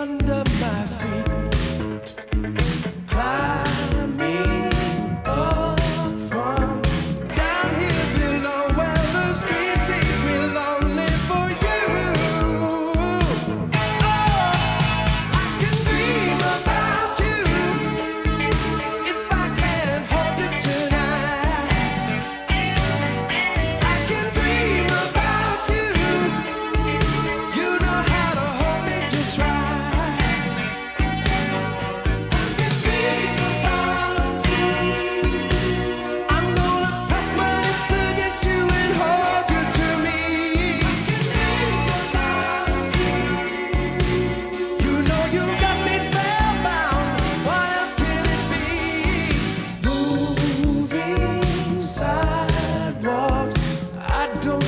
under my feet.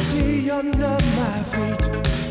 see under my feet.